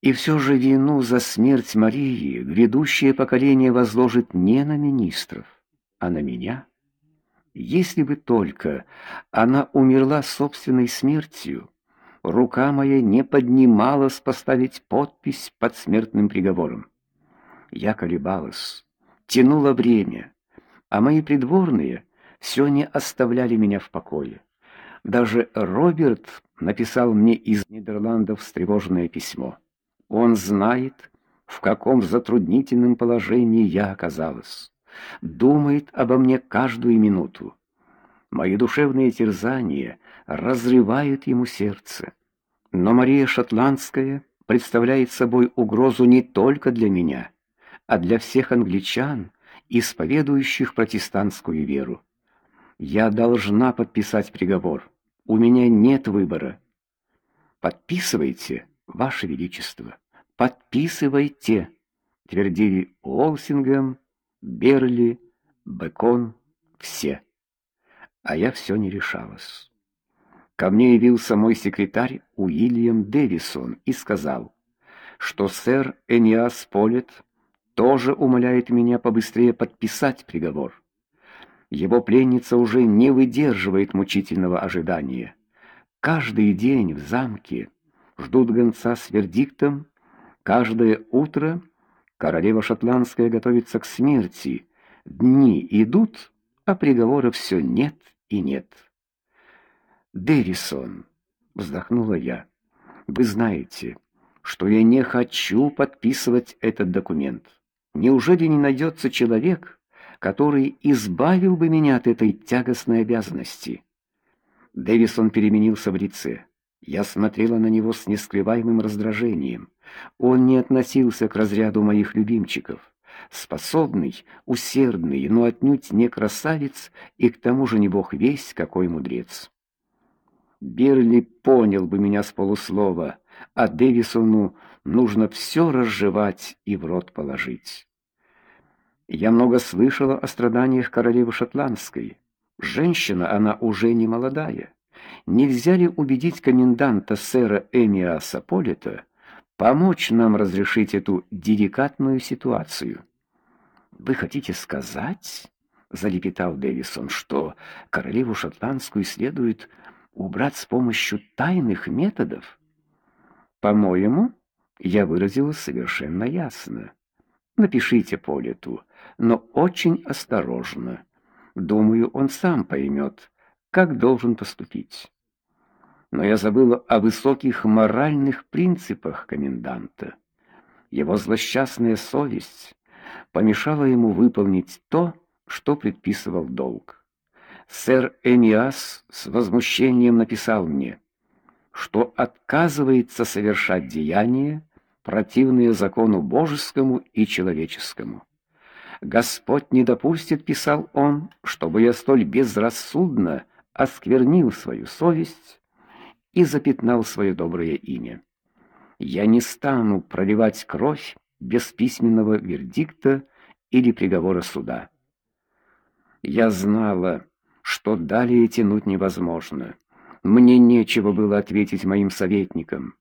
И все же вину за смерть Марии грядущее поколение возложит не на министров, а на меня. Если бы только она умерла собственной смертью, рука моя не поднималась поставить подпись под смертным приговором. Я колебалась, тянула время, а мои придворные все не оставляли меня в покое. Даже Роберт написал мне из Нидерландов встревоженное письмо. Он знает, в каком затруднительном положении я оказалась. Думает обо мне каждую минуту. Мои душевные терзания разрывают ему сердце. Но Мария Шотландская представляет собой угрозу не только для меня, а для всех англичан, исповедующих протестантскую веру. Я должна подписать приговор. У меня нет выбора. Подписывайте, ваше величество. Подписывайте, твердили Олсингем, Берли, Бекон, все. А я все не решалась. Ко мне явился мой секретарь Уильям Дэвисон и сказал, что сэр Эниас Полет тоже умоляет меня побыстрее подписать приговор. Его пленница уже не выдерживает мучительного ожидания. Каждый день в замке ждут гонца с вердиктом Каждое утро королева шотландская готовится к смерти. Дни идут, а приговора все нет и нет. Дэвисон, вздохнула я. Вы знаете, что я не хочу подписывать этот документ. Неужели не найдется человек, который избавил бы меня от этой тягостной обязанности? Дэвисон переменился в лице. Я смотрела на него с нескрываемым раздражением. Он не относился к разряду моих любимчиков. Способный, усердный, но отнюдь не красавец и к тому же не бог весь какой мудрец. Берли понял бы меня с полуслова, а Дэвисону нужно все разжевать и в рот положить. Я много слышала о страданиях королевы шотландской. Женщина она уже не молодая. Нельзя ли убедить коменданта сэра Эмиаса Полита помочь нам разрешить эту деликатную ситуацию. Вы хотите сказать, залепетал Дэвисон, что королеву шотландскую следует убрать с помощью тайных методов? По-моему, я выразилась совершенно ясно. Напишите Политу, но очень осторожно. Думаю, он сам поймет, как должен поступить но я забыла о высоких моральных принципах коменданта. Его злосчастная совесть помешала ему выполнить то, что предписывал долг. Сэр Эниас с возмущением написал мне, что отказывается совершать деяния, противные закону божескому и человеческому. Господь не допустит, писал он, чтобы я столь безрассудно осквернил свою совесть и запятнал свое доброе имя. Я не стану проливать кровь без письменного вердикта или приговора суда. Я знала, что далее тянуть невозможно. Мне нечего было ответить моим советникам.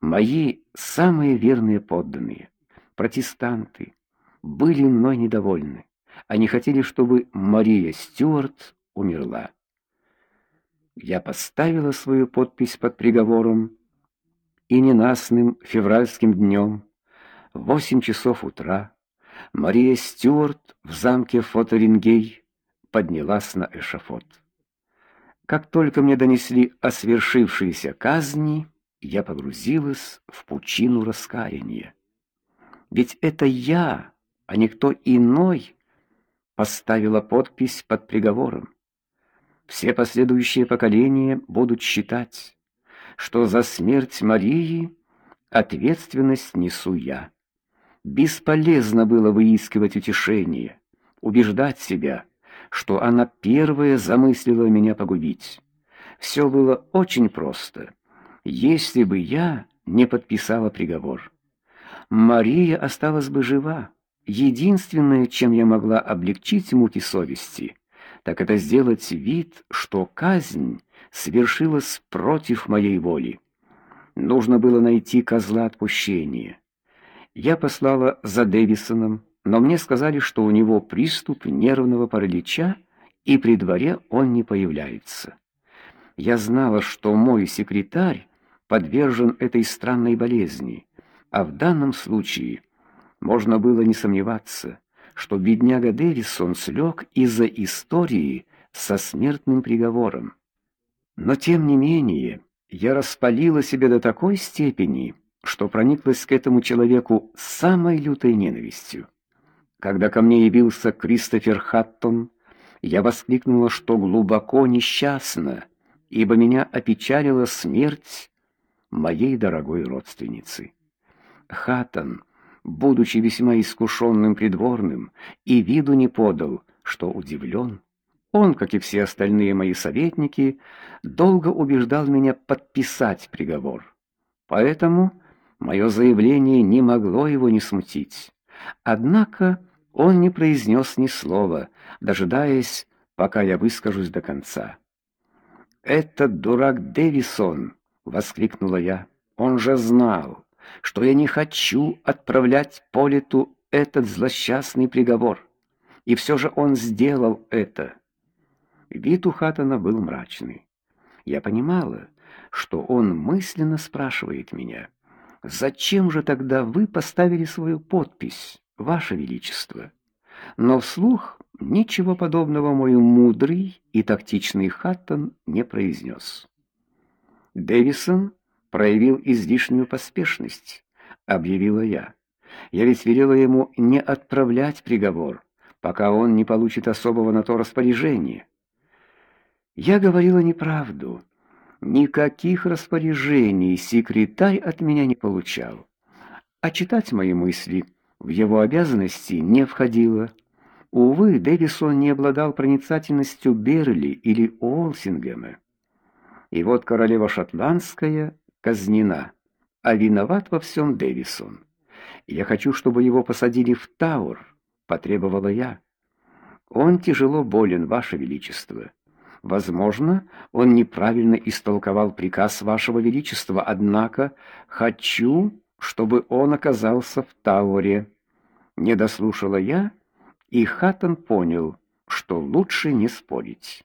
Мои самые верные подданные, протестанты, были мной недовольны. Они хотели, чтобы Мария Стюарт умерла. Я поставила свою подпись под приговором, и ненастным февральским днем в восемь часов утра Мария Стюарт в замке Фоторингей поднялась на эшафот. Как только мне донесли о свершившейся казни, я погрузилась в пучину раскаяния. Ведь это я, а не кто иной, поставила подпись под приговором. Все последующие поколения будут считать, что за смерть Марии ответственность несу я. Бесполезно было выискивать утешение, убеждать себя, что она первая замыслила меня погубить. Все было очень просто. Если бы я не подписала приговор, Мария осталась бы жива. Единственное, чем я могла облегчить муки совести, так это сделать вид, что казнь совершилась против моей воли. Нужно было найти козла отпущения. Я послала за Дэвисоном, но мне сказали, что у него приступ нервного паралича, и при дворе он не появляется. Я знала, что мой секретарь подвержен этой странной болезни, а в данном случае можно было не сомневаться, что бедняга Дэвисон слег из-за истории со смертным приговором. Но тем не менее, я распалила себя до такой степени, что прониклась к этому человеку самой лютой ненавистью. Когда ко мне явился Кристофер Хаттон, я воскликнула, что глубоко несчастна, ибо меня опечалила смерть моей дорогой родственницы. Хаттон, будучи весьма искушенным придворным, и виду не подал, что удивлен. Он, как и все остальные мои советники, долго убеждал меня подписать приговор. Поэтому мое заявление не могло его не смутить. Однако он не произнес ни слова, дожидаясь, пока я выскажусь до конца. "Этот дурак Дэвисон", воскликнула я. "Он же знал, что я не хочу отправлять Политу этот злосчастный приговор. И все же он сделал это". Вид у Хатана был мрачный. Я понимала, что он мысленно спрашивает меня: "Зачем же тогда вы поставили свою подпись, ваше величество?" Но вслух ничего подобного мой мудрый и тактичный Хаттон не произнес. Дэвисон проявил излишнюю поспешность, объявила я. Я ведь велела ему не отправлять приговор, пока он не получит особого на то распоряжения. Я говорила неправду. Никаких распоряжений секретарь от меня не получал. А читать мои мысли в его обязанности не входило. Увы, Дэвисон не обладал проницательностью Берли или Олсингема. И вот королева шотландская казнена, а виноват во всем Дэвисон. Я хочу, чтобы его посадили в Тауэр, потребовала я. Он тяжело болен, ваше величество. Возможно, он неправильно истолковал приказ вашего величества, однако хочу, чтобы он оказался в Тауэре. Не дослушала я, и Хаттон понял, что лучше не спорить.